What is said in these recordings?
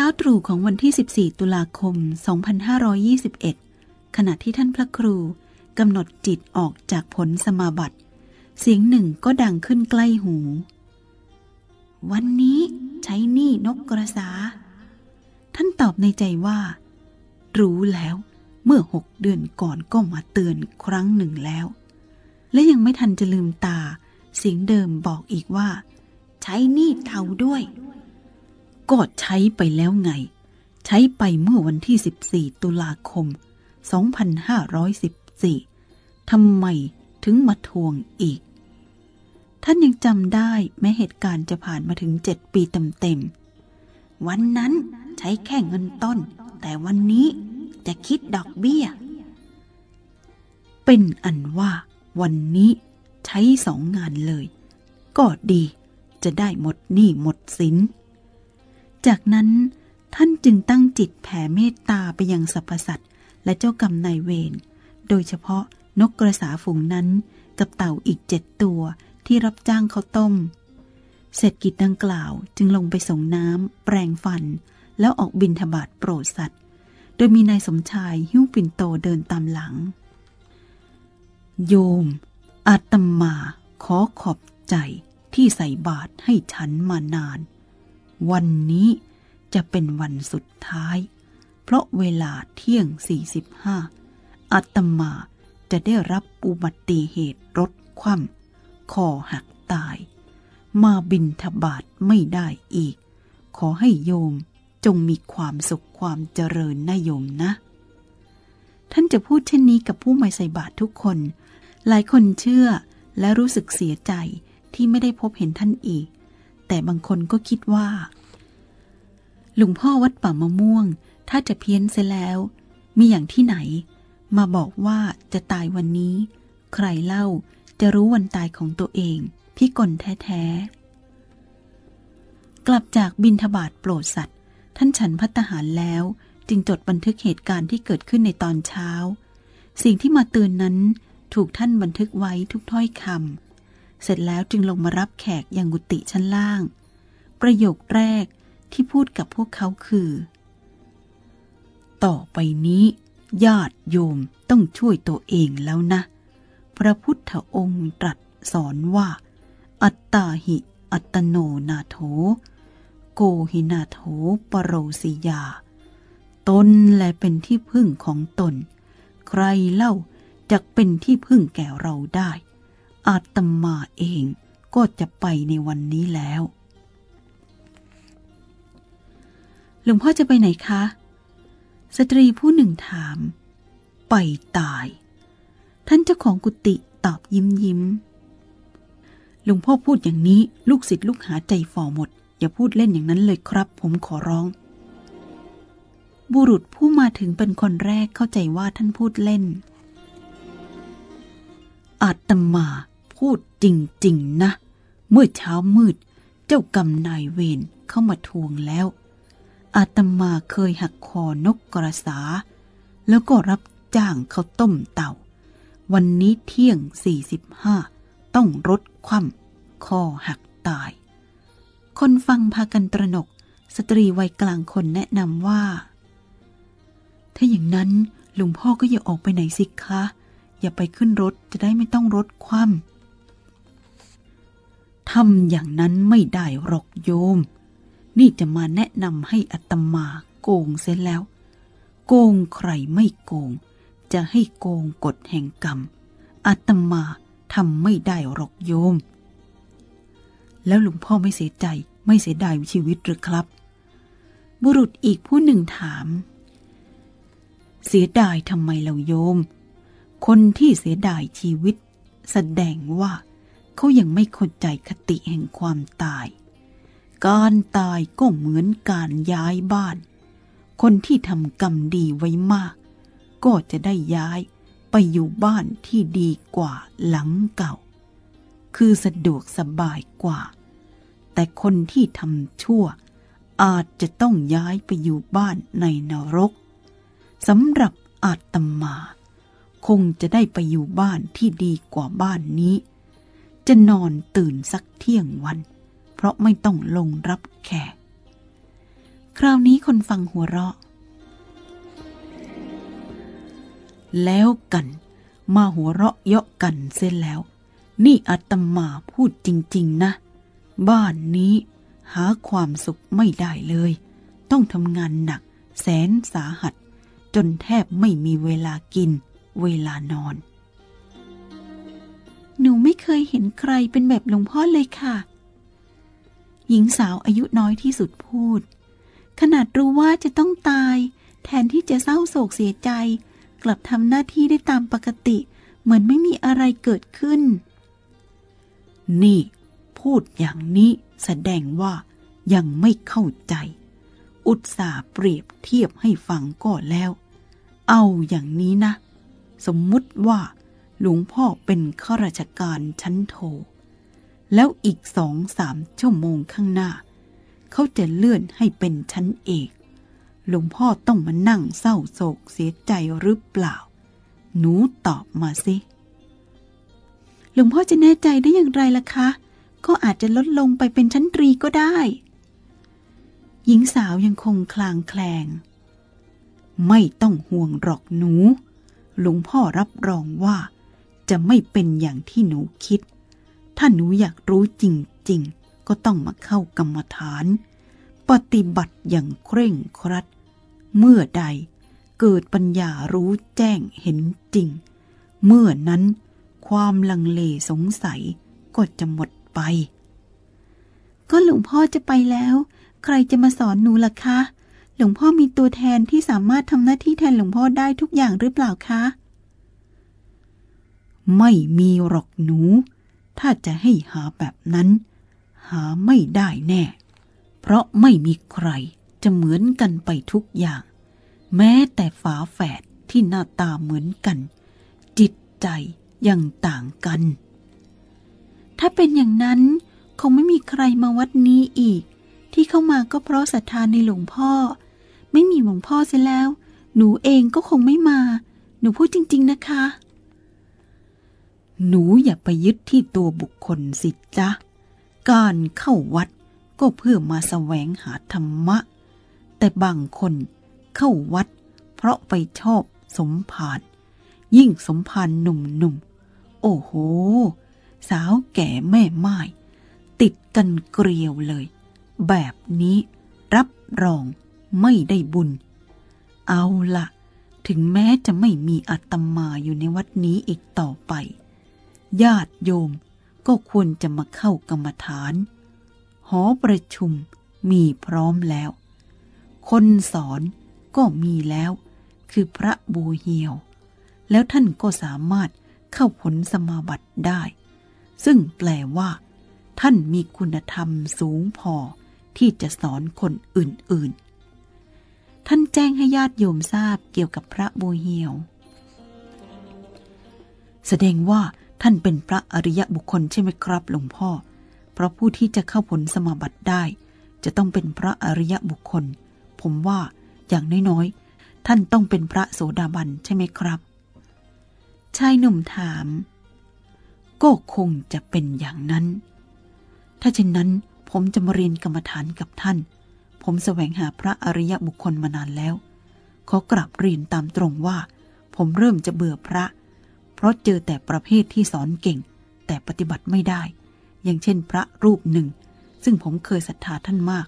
ช้าตรู่ของวันที่ 14 ตุลาคม 2521 ขณะที่ท่านพระครูกำหนดจิตออกจากผลสมาบัติ เสียงหนึ่งก็ดังขึ้นใกล้หู วันนี้ใช้หนี้นกกระสา ท่านตอบในใจว่า รู้แล้วเมื่อหกเดือนก่อนก็มาเตือนครั้งหนึ่งแล้ว และยังไม่ทันจะลืมตา เสียงเดิมบอกอีกว่า ใช้หนี้เทาด้วย ก็ใช้ไปแล้วไง ใช้ไปเมื่อวันที่ 14 ตุลาคม 2514 ทำไมถึงมาทวงอีก ท่านยังจำได้แม้เหตุการณ์จะผ่านมาถึงเจ็ดปีเต็มๆ วันนั้นใช้แค่เงินต้น แต่วันนี้จะคิดดอกเบี้ย เป็นอันว่าวันนี้ใช้สองงานเลย ก็ดีจะได้หมดหนี้หมดสิน จากนั้นท่านจึงตั้งจิตแผ่เมตตาไปยังสรรพสัตว์และเจ้ากรรมนายเวร โดยเฉพาะนกกระสาฝูงนั้นกับเต่าอีกเจ็ดตัวที่รับจ้างเขาต้มเสร็จกิจดังกล่าวจึงลงไปส่งน้ำแปรงฟัน แล้วออกบินทบาทโปรดสัตว์ โดยมีนายสมชายหิ้วปิ่นโตเดินตามหลัง โยม อาตมาขอขอบใจที่ใส่บาตรให้ฉันมานาน วันนี้จะเป็นวันสุดท้าย เพราะเวลาเที่ยง 45อาตมาจะได้รับอุบัติเหตุรถคว่ำคอหักตาย มาบินทบาทไม่ได้อีก ขอให้โยมจงมีความสุขความเจริญนะโยมนะ ท่านจะพูดเช่นนี้กับผู้มาใส่บาตรทุกคน หลายคนเชื่อและรู้สึกเสียใจที่ไม่ได้พบเห็นท่านอีก แต่บางคนก็คิดว่า หลวงพ่อวัดป่ามะม่วง ถ้าจะเพี้ยนเสียแล้ว มีอย่างที่ไหน มาบอกว่าจะตายวันนี้ ใครเล่าจะรู้วันตายของตัวเองพี่กลแท้ๆ กลับจากบินทบาทโปรดสัตว์ ท่านฉันพัตหารแล้วจึงจดบันทึกเหตุการณ์ที่เกิดขึ้นในตอนเช้า สิ่งที่มาเตือนนั้นถูกท่านบันทึกไว้ทุกถ้อยคำ เสร็จแล้วจึงลงมารับแขกยังกุฏิชั้นล่าง ประโยคแรกที่พูดกับพวกเขาคือ ต่อไปนี้ ญาติโยมต้องช่วยตัวเองแล้วนะ พระพุทธองค์ตรัสสอนว่า อัตตาหิ อัตโนนาโถ โกหินาโถปรโรสิยา ตนแลเป็นที่พึ่งของตน ใครเล่าจะเป็นที่พึ่งแก่เราได้ อาตมาเองก็จะไปในวันนี้แล้ว หลวงพ่อจะไปไหนคะ สตรีผู้หนึ่งถาม ไปตาย ท่านเจ้าของกุฏิตอบยิ้มยิ้มหลวงพ่อพูดอย่างนี้ลูกศิษย์ลูกหาใจฝ่อหมด อย่าพูดเล่นอย่างนั้นเลยครับ ผมขอร้อง บุรุษผู้มาถึงเป็นคนแรกเข้าใจว่าท่านพูดเล่นอาตมา พูดจริง ๆ นะ เมื่อเช้ามืด เจ้ากรรมนายเวรเข้ามาทวงแล้ว อาตมาเคยหักคอนกกระสา แล้วก็รับจ้างเขาต้มเต่า วันนี้เที่ยง 45 ต้องรถคว่ำคอหักตาย คนฟังพากันตระหนก สตรีวัยกลางคนแนะนำว่า ถ้าอย่างนั้นหลวงพ่อก็อย่าออกไปไหนสิคะ อย่าไปขึ้นรถจะได้ไม่ต้องรถคว่ำ ทำอย่างนั้นไม่ได้หรอกโยม นี่จะมาแนะนำให้อัตมาโกงเสียแล้ว โกงใครไม่โกง จะให้โกงกฎแห่งกรรมอาตมาทำไม่ได้หรอกโยม แล้วหลวงพ่อไม่เสียใจไม่เสียดายชีวิตหรือครับ บุรุษอีกผู้หนึ่งถาม เสียดายทำไมเราโยม คนที่เสียดายชีวิต แสดงว่า เขายังไม่เข้าใจคติแห่งความตาย การตายก็เหมือนการย้ายบ้าน คนที่ทำกรรมดีไว้มาก ก็จะได้ย้ายไปอยู่บ้านที่ดีกว่าหลังเก่า คือสะดวกสบายกว่า แต่คนที่ทำชั่ว อาจจะต้องย้ายไปอยู่บ้านในนรกสำหรับอาตมา คงจะได้ไปอยู่บ้านที่ดีกว่าบ้านนี้ จะนอนตื่นสักเที่ยงวัน เพราะไม่ต้องลงรับแขก คราวนี้คนฟังหัวเราะ แล้วกัน มาหัวเราะเยาะกันเส้นแล้ว นี่อาตมาพูดจริง ๆ นะ บ้านนี้หาความสุขไม่ได้เลย ต้องทำงานหนัก แสนสาหัส จนแทบไม่มีเวลากิน เวลานอน เคยเห็นใครเป็นแบบหลวงพ่อเลยค่ะ หญิงสาวอายุน้อยที่สุดพูด ขนาดรู้ว่าจะต้องตาย แทนที่จะเศร้าโศกเสียใจ กลับทำหน้าที่ได้ตามปกติ เหมือนไม่มีอะไรเกิดขึ้น นี่ พูดอย่างนี้แสดงว่ายังไม่เข้าใจ อุตส่าห์เปรียบเทียบให้ฟังก็แล้ว เอาอย่างนี้นะ สมมุติว่า หลวงพ่อเป็นข้าราชการชั้นโท แล้วอีกสองสามชั่วโมงข้างหน้า เขาจะเลื่อนให้เป็นชั้นเอก หลวงพ่อต้องมานั่งเศร้าโศกเสียใจหรือเปล่า หนูตอบมาสิ หลวงพ่อจะแน่ใจได้อย่างไรล่ะคะ ก็อาจจะลดลงไปเป็นชั้นตรีก็ได้ หญิงสาวยังคงคลางแคลง ไม่ต้องห่วงหรอกหนูหลวงพ่อรับรองว่า จะไม่เป็นอย่างที่หนูคิด ถ้าหนูอยากรู้จริง ๆ ก็ต้องมาเข้ากรรมฐาน ปฏิบัติอย่างเคร่งครัด เมื่อใดเกิดปัญญารู้แจ้งเห็นจริง เมื่อนั้นความลังเลสงสัยก็จะหมดไป ก็หลวงพ่อจะไปแล้ว ใครจะมาสอนหนูล่ะคะ หลวงพ่อมีตัวแทนที่สามารถทำหน้าที่แทนหลวงพ่อได้ทุกอย่างหรือเปล่าคะ ไม่มีหรอกหนู ถ้าจะให้หาแบบนั้น หาไม่ได้แน่ เพราะไม่มีใครจะเหมือนกันไปทุกอย่าง แม้แต่ฝาแฝดที่หน้าตาเหมือนกัน จิตใจยังต่างกัน ถ้าเป็นอย่างนั้น คงไม่มีใครมาวัดนี้อีก ที่เข้ามาก็เพราะศรัทธาในหลวงพ่อ ไม่มีหลวงพ่อเสียแล้ว หนูเองก็คงไม่มา หนูพูดจริง ๆ นะคะ หนูอย่าไปยึดที่ตัวบุคคลสิจ๊ะ การเข้าวัดก็เพื่อมาแสวงหาธรรมะ แต่บางคนเข้าวัด เพราะไปชอบสมภารยิ่งสมภารหนุ่มๆ โอ้โห สาวแก่แม่ไม้ติดกันเกลียวเลย แบบนี้รับรองไม่ได้บุญ เอาละถึงแม้จะไม่มีอาตมาอยู่ในวัดนี้อีกต่อไป ญาติโยมก็ควรจะมาเข้ากรรมฐาน หอประชุมมีพร้อมแล้ว คนสอนก็มีแล้ว คือพระบูเหียว แล้วท่านก็สามารถเข้าผลสมาบัติได้ ซึ่งแปลว่า ท่านมีคุณธรรมสูงพอที่จะสอนคนอื่นๆ ท่านแจ้งให้ญาติโยมทราบเกี่ยวกับพระบูเหียว แสดงว่า ท่านเป็นพระอริยบุคคลใช่ไหมครับหลวงพ่อ เพราะผู้ที่จะเข้าผลสมาบัติได้ จะต้องเป็นพระอริยบุคคล ผมว่าอย่างน้อยๆ ท่านต้องเป็นพระโสดาบันใช่ไหมครับชายหนุ่มถาม ก็คงจะเป็นอย่างนั้น ถ้าเช่นนั้นผมจะมาเรียนกรรมฐานกับท่าน ผมแสวงหาพระอริยบุคคลมานานแล้ว ขอกลับเรียนตามตรงว่า ผมเริ่มจะเบื่อพระ เพราะเจอแต่ประเภทที่สอนเก่ง แต่ปฏิบัติไม่ได้ อย่างเช่นพระรูปหนึ่ง ซึ่งผมเคยศรัทธาท่านมาก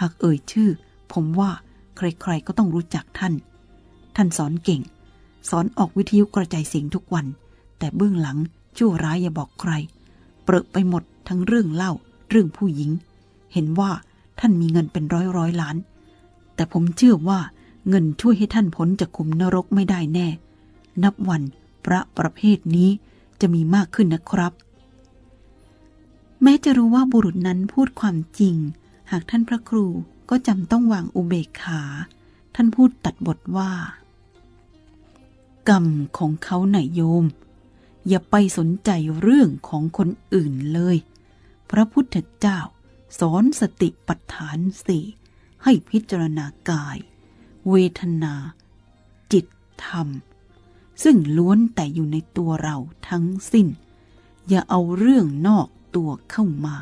หากเอ่ยชื่อ ผมว่าใครๆก็ต้องรู้จักท่าน ท่านสอนเก่ง สอนออกวิทยุกระจายเสียงทุกวัน แต่เบื้องหลังชั่วร้ายอย่าบอกใคร เปรอะไปหมดทั้งเรื่องเล่า เรื่องผู้หญิง เห็นว่าท่านมีเงินเป็นร้อยร้อยล้าน แต่ผมเชื่อว่าเงินช่วยให้ท่านพ้นจากคุมนรกไม่ได้แน่ นับวัน พระประเภทนี้จะมีมากขึ้นนะครับ แม้จะรู้ว่าบุรุษนั้นพูดความจริง หากท่านพระครูก็จำต้องวางอุเบกขา ท่านพูดตัดบทว่า กรรมของเขาไหนโยม อย่าไปสนใจเรื่องของคนอื่นเลย พระพุทธเจ้าสอนสติปัฏฐานสี่ให้พิจารณากาย เวทนา จิตธรรม ซึ่งล้วนแต่อยู่ในตัวเราทั้งสิ้น อย่าเอาเรื่องนอกตัวเข้ามา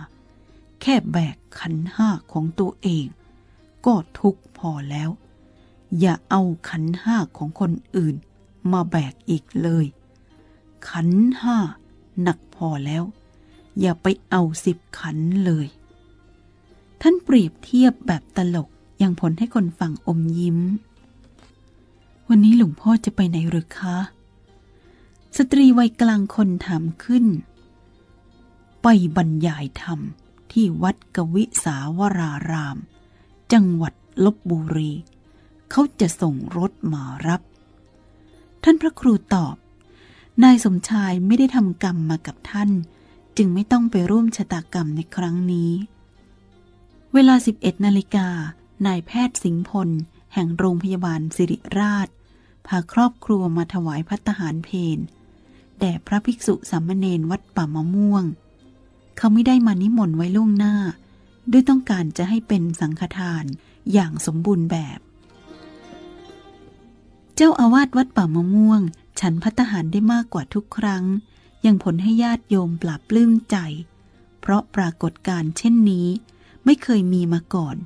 แค่แบกขันห้าของตัวเอง ก็ทุกข์พอแล้ว อย่าเอาขันห้าของคนอื่น มาแบกอีกเลย ขันห้าหนักพอแล้ว อย่าไปเอาสิบขันเลย ท่านเปรียบเทียบแบบตลกยังผลให้คนฟังอมยิ้ม วันนี้หลวงพ่อจะไปไหนหรือคะ สตรีวัยกลางคนถามขึ้น ไปบรรยายธรรมที่วัดกวิสาวราราม จังหวัดลบบุรี เขาจะส่งรถมารับ ท่านพระครูตอบ นายสมชายไม่ได้ทำกรรมมากับท่าน จึงไม่ต้องไปร่วมชะตากรรมในครั้งนี้ เวลา 11นาฬิกานายแพทย์สิงห์พล แห่งโรงพยาบาลสิริราช พาครอบครัวมาถวายพัตหารเพนแด่พระภิกษุสามเณรวัดป่ามะม่วง เขาไม่ได้มานิมนต์ไว้ล่วงหน้า ด้วยต้องการจะให้เป็นสังฆทานอย่างสมบูรณ์แบบ เจ้าอาวาสวัดป่ามะม่วง ฉันพัตหารได้มากกว่าทุกครั้ง ยังผลให้ญาติโยมปราบปลื้มใจ เพราะปรากฏการเช่นนี้ ไม่เคยมีมาก่อน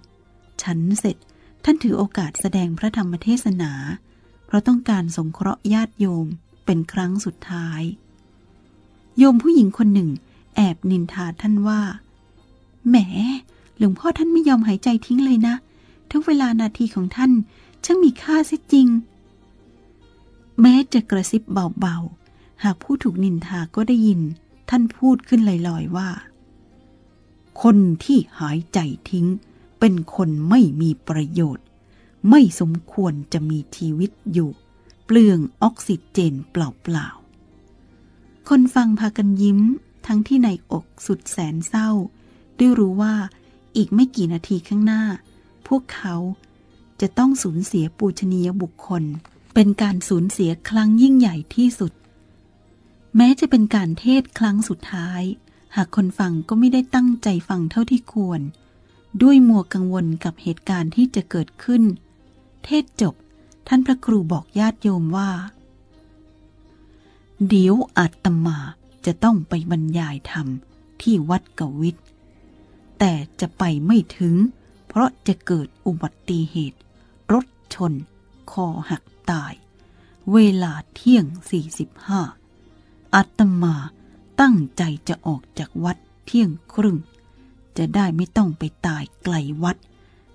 ฉันเสร็จท่านถือโอกาสแสดงพระธรรมเทศนา ราะต้องการสงเคราะห์ญาติโยมเป็นครั้งสุดท้าย โยมผู้หญิงคนหนึ่ง แอบนินทาท่านว่า แหม หลวงพ่อท่านไม่ยอมหายใจทิ้งเลยนะ ทุกเวลานาทีของท่านช่างมีค่าเสียจริง แม้จะกระซิบเบาๆ หากผู้ถูกนินทาก็ได้ยิน ท่านพูดขึ้นลอยๆว่า คนที่หายใจทิ้ง เป็นคนไม่มีประโยชน์ ไม่สมควรจะมีชีวิตอยู่ เปลืองออกซิเจนเปล่าๆ คนฟังพากันยิ้มทั้งที่ในอกสุดแสนเศร้า ด้วยรู้ว่าอีกไม่กี่นาทีข้างหน้า พวกเขาจะต้องสูญเสียปูชนียบุคคล เป็นการสูญเสียครั้งยิ่งใหญ่ที่สุด แม้จะเป็นการเทศครั้งสุดท้าย หากคนฟังก็ไม่ได้ตั้งใจฟังเท่าที่ควร ด้วยมัวกังวลกับเหตุการณ์ที่จะเกิดขึ้น เทศจบ ท่านพระครูบอกญาติโยมว่า เดี๋ยวอาตมาจะต้องไปบรรยายธรรมที่วัดกวิทแต่จะไปไม่ถึง เพราะจะเกิดอุบัติเหตุ รถชน คอหักตาย เวลาเที่ยง 45อาตมาตั้งใจจะออกจากวัดเที่ยงครึ่ง จะได้ไม่ต้องไปตายไกลวัด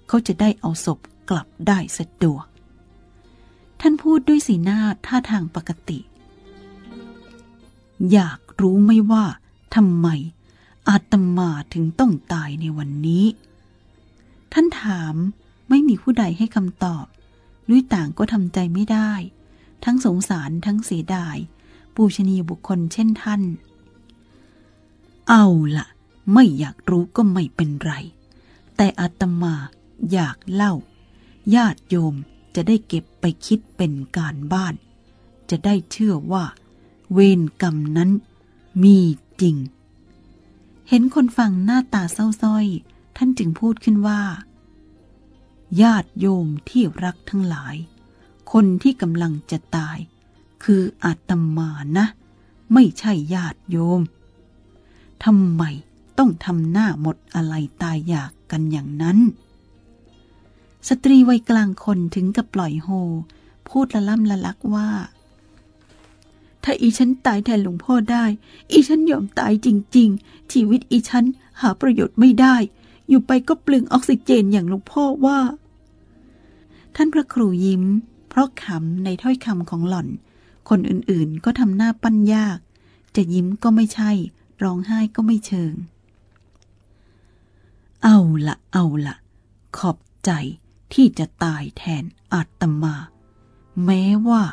เขาจะได้เอาศพ กลับได้สะดวก ท่านพูดด้วยสีหน้าท่าทางปกติ อยากรู้ไหมว่าทำไมอาตมาถึงต้องตายในวันนี้ ท่านถามไม่มีผู้ใดให้คำตอบด้วยต่างก็ทำใจไม่ได้ ทั้งสงสารทั้งเสียดาย ปูชนียบุคคลเช่นท่าน เอาละไม่อยากรู้ก็ไม่เป็นไร แต่อาตมาอยากเล่า ญาติโยมจะได้เก็บไปคิดเป็นการบ้าน จะได้เชื่อว่า เวรกรรมนั้นมีจริง เห็นคนฟังหน้าตาเศร้าส้อย ท่านจึงพูดขึ้นว่า ญาติโยมที่รักทั้งหลาย คนที่กำลังจะตาย คืออาตมานะ ไม่ใช่ญาติโยมทำไมต้องทำหน้าหมดอะไรตายอยากกันอย่างนั้น สตรีวัยกลางคนถึงกับปล่อยโฮ พูดละล่ำละลักว่า ถ้าอีฉันตายแทนหลวงพ่อได้ อีฉันยอมตายจริง ๆ ชีวิตอีฉันหาประโยชน์ไม่ได้ อยู่ไปก็เปลืองออกซิเจนอย่างหลวงพ่อว่า ท่านพระครูยิ้ม เพราะขำในถ้อยคำของหล่อน คนอื่นๆก็ทำหน้าปั้นยาก จะยิ้มก็ไม่ใช่ ร้องไห้ก็ไม่เชิง เอาละเอาละขอบใจ ที่จะตายแทนอาตมา แม้ว่า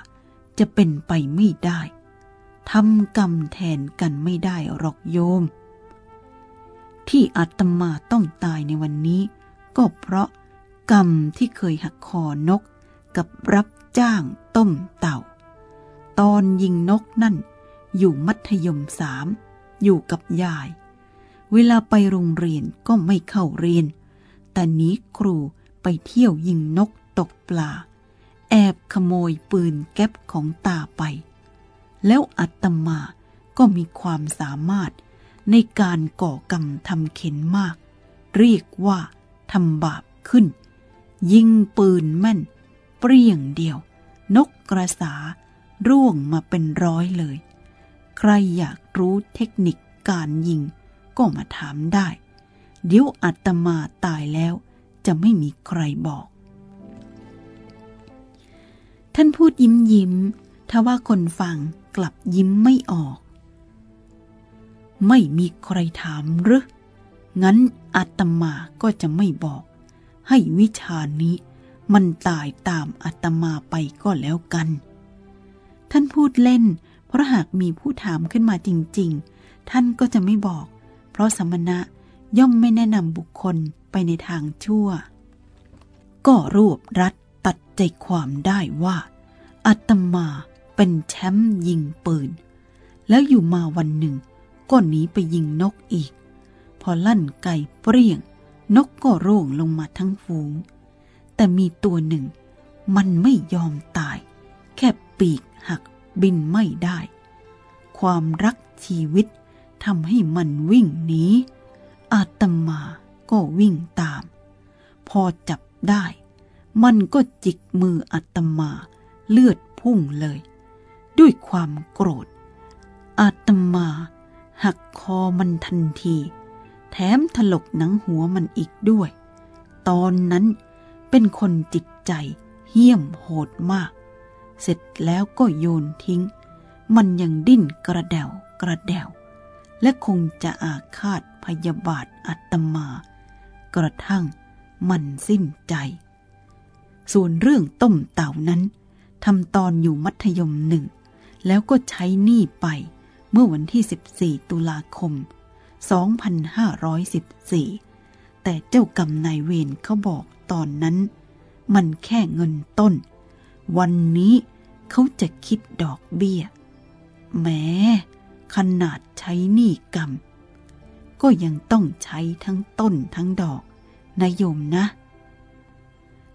จะเป็นไปไม่ได้ทำกรรมแทนกันไม่ได้หรอกโยม ที่อาตมาต้องตายในวันนี้ ก็เพราะกรรมที่เคยหักคอนกกับรับจ้างต้มเต่า ตอนยิงนกนั่น อยู่มัธยมสามอยู่กับยาย เวลาไปโรงเรียนก็ไม่เข้าเรียน แต่นี้ครู ไปเที่ยวยิงนกตกปลา แอบขโมยปืนแก๊ปของตาไป แล้วอัตมาก็มีความสามารถในการก่อกรรมทำเข็นมาก เรียกว่าทำบาปขึ้น ยิงปืนแม่น เปรี้ยงเดียว นกกระสา ร่วงมาเป็นร้อยเลย ใครอยากรู้เทคนิคการยิงก็มาถามได้ เดี๋ยวอาตมาตายแล้ว จะไม่มีใครบอก ท่านพูดยิ้มยิ้มทว่าคนฟังกลับยิ้มไม่ออก ไม่มีใครถามหรืองั้นอาตมาก็จะไม่บอก ให้วิชานี้มันตายตามอาตมาไปก็แล้วกัน ท่านพูดเล่น เพราะหากมีผู้ถามขึ้นมาจริง ๆ ท่านก็จะไม่บอก เพราะสมณะย่อมไม่แนะนำบุคคล ไปในทางชั่ว ก็รวบรัดตัดใจความได้ว่าอาตมาเป็นแชมป์ยิงปืน แล้วอยู่มาวันหนึ่งก็หนีไปยิงนกอีก พอลั่นไก่เปรี้ยง นกก็ร่วงลงมาทั้งฝูง แต่มีตัวหนึ่ง มันไม่ยอมตาย แค่ปีกหักบินไม่ได้ ความรักชีวิตทำให้มันวิ่งหนีอาตมา ก็วิ่งตาม พอจับได้ มันก็จิกมืออาตมาเลือดพุ่งเลย ด้วยความโกรธ อาตมาหักคอมันทันที แถมถลกหนังหัวมันอีกด้วย ตอนนั้นเป็นคนจิตใจเหี้ยมโหดมาก เสร็จแล้วก็โยนทิ้ง มันยังดิ้นกระเดวกระเดวและคงจะอาฆาตพยาบาทอาตมา กระทั่งมันสิ้นใจ ส่วนเรื่องต้มเต่านั้นทำตอนอยู่มัธยมหนึ่ง แล้วก็ใช้หนี้ไปเมื่อวันที่ 14 ตุลาคม 2514 แต่เจ้ากรรมนายเวรเขาบอกตอนนั้น มันแค่เงินต้น วันนี้เขาจะคิดดอกเบี้ย แม้ ขนาดใช้หนี้กรรม ก็ยังต้องใช้ทั้งต้นทั้งดอก นายโยมนะ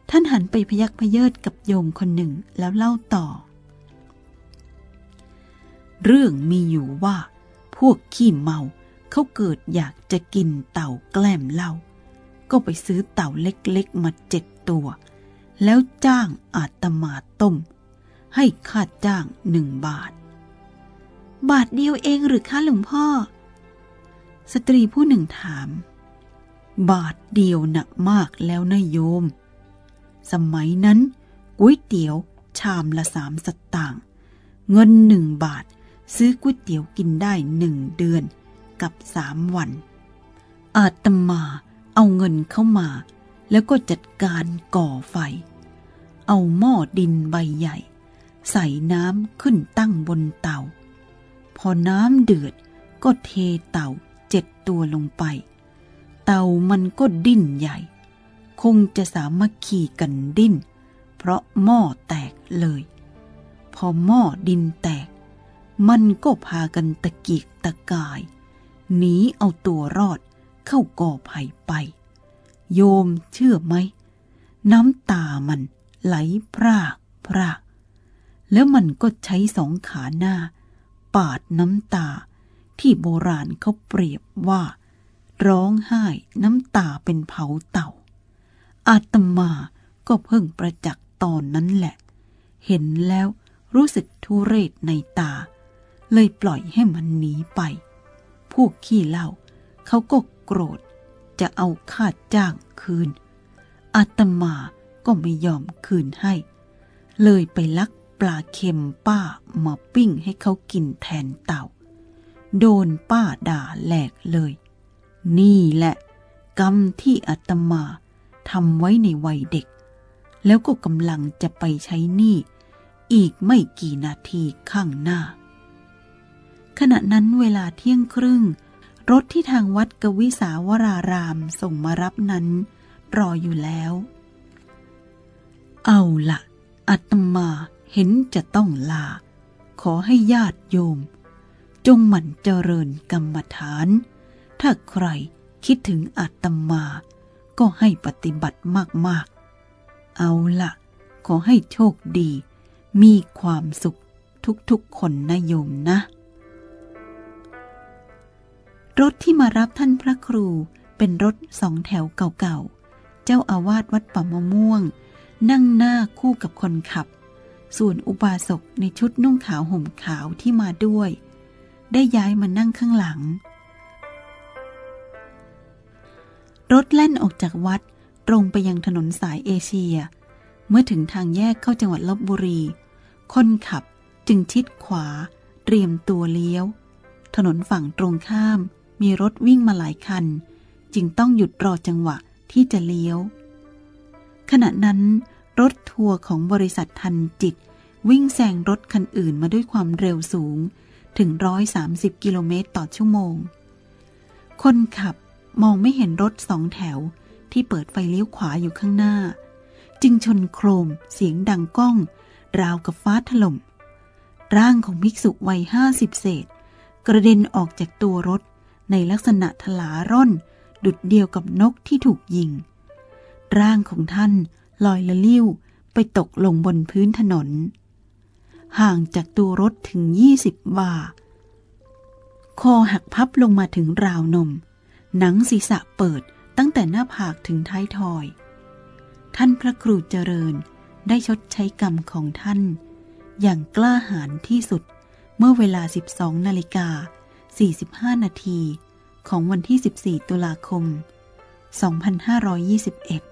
ท่านหันไปพยักพยเยิดกับโยมคนหนึ่งแล้วเล่าต่อ เรื่องมีอยู่ว่า พวกขี้เมาเขาเกิดอยากจะกินเต่าแกล้มเหล้าก็ไปซื้อเต่าเล็กๆมาเจ็ดตัว แล้วจ้างอาตมาต้ม ให้ค่าจ้างหนึ่งบาท บาทเดียวเองหรือคะหลวงพ่อ สตรีผู้หนึ่งถาม บาทเดียวหนักมากแล้วนะโยม สมัยนั้นก๋วยเตี๋ยวชามละสามสตางค์เงินหนึ่งบาท ซื้อก๋วยเตี๋ยวกินได้หนึ่งเดือนกับสามวัน อาตมาเอาเงินเข้ามา แล้วก็จัดการก่อไฟ เอาหม้อดินใบใหญ่ ใส่น้ำขึ้นตั้งบนเตา พอน้ำเดือดก็เทเต่าเจ็ดตัวลงไป เต่ามันก็ดิ้นใหญ่ คงจะสามัคคีกันดิ้น เพราะหม้อแตกเลย พอหม้อดินแตก มันก็พากันตะกีกตะกาย หนีเอาตัวรอดเข้ากอไผ่ไป โยมเชื่อไหม น้ำตามันไหลพรากพราก แล้วมันก็ใช้สองขาหน้า ปาดน้ำตาที่โบราณเขาเปรียบว่า ร้องไห้น้ำตาเป็นเผาเต่า อาตมาก็เพิ่งประจักษ์ตอนนั้นแหละ เห็นแล้วรู้สึกทุเรศในตา เลยปล่อยให้มันหนีไป พวกขี้เหล้าเขาก็โกรธ จะเอาค่าจ้างคืน อาตมาก็ไม่ยอมคืนให้ เลยไปลักปลาเค็มป้ามาปิ้งให้เขากินแทนเต่า โดนป้าด่าแหลกเลย นี่แหละ กรรมที่อาตมาทำไว้ในวัยเด็ก แล้วก็กำลังจะไปใช้หนี้อีกไม่กี่นาทีข้างหน้า ขณะนั้นเวลาเที่ยงครึ่ง รถที่ทางวัดกวิสาวรารามส่งมารับนั้น รออยู่แล้ว เอาละอาตมาเห็นจะต้องลา ขอให้ญาติโยม จงหมั่นเจริญกรรมฐาน ถ้าใครคิดถึงอาตมา ก็ให้ปฏิบัติมากๆ เอาละ ขอให้โชคดี มีความสุขทุกๆคนนะโยมนะ รถที่มารับท่านพระครูเป็นรถสองแถวเก่าๆจจ้าอาวาสวัดป่ามะม่วง นั่งหน้าคู่กับคนขับ ส่วนอุบาสกในชุดนุ่งขาวห่มขาวที่มาด้วย ได้ย้ายมานั่งข้างหลัง รถแล่นออกจากวัดตรงไปยังถนนสายเอเชีย เมื่อถึงทางแยกเข้าจังหวัดลบบุรี คนขับจึงชิดขวา เตรียมตัวเลี้ยว ถนนฝั่งตรงข้าม มีรถวิ่งมาหลายคัน จึงต้องหยุดรอจังหวะที่จะเลี้ยว ขณะนั้น รถทัวร์ของบริษัททันจิต วิ่งแซงรถคันอื่นมาด้วยความเร็วสูงถึง 130 กิโลเมตรต่อชั่วโมง คนขับ มองไม่เห็นรถสองแถวที่เปิดไฟเลี้ยวขวาอยู่ข้างหน้า จึงชนโครมเสียงดังก้อง ราวกับฟ้าถล่ม ร่างของภิกษุวัยห้าสิบเศษ กระเด็นออกจากตัวรถในลักษณะทลาร่อน ดุดเดียวกับนกที่ถูกยิง ร่างของท่านลอยละลิ้วไปตกลงบนพื้นถนน ห่างจากตัวรถถึงยี่สิบวา คอหักพับลงมาถึงราวนม หนังศีรษะเปิดตั้งแต่หน้าผากถึงท้ายทอย ท่านพระครูเจริญได้ชดใช้กรรมของท่าน อย่างกล้าหาญที่สุดเมื่อเวลา 12นาฬิกา45 นาทีของวันที่ 14 ตุลาคม 2521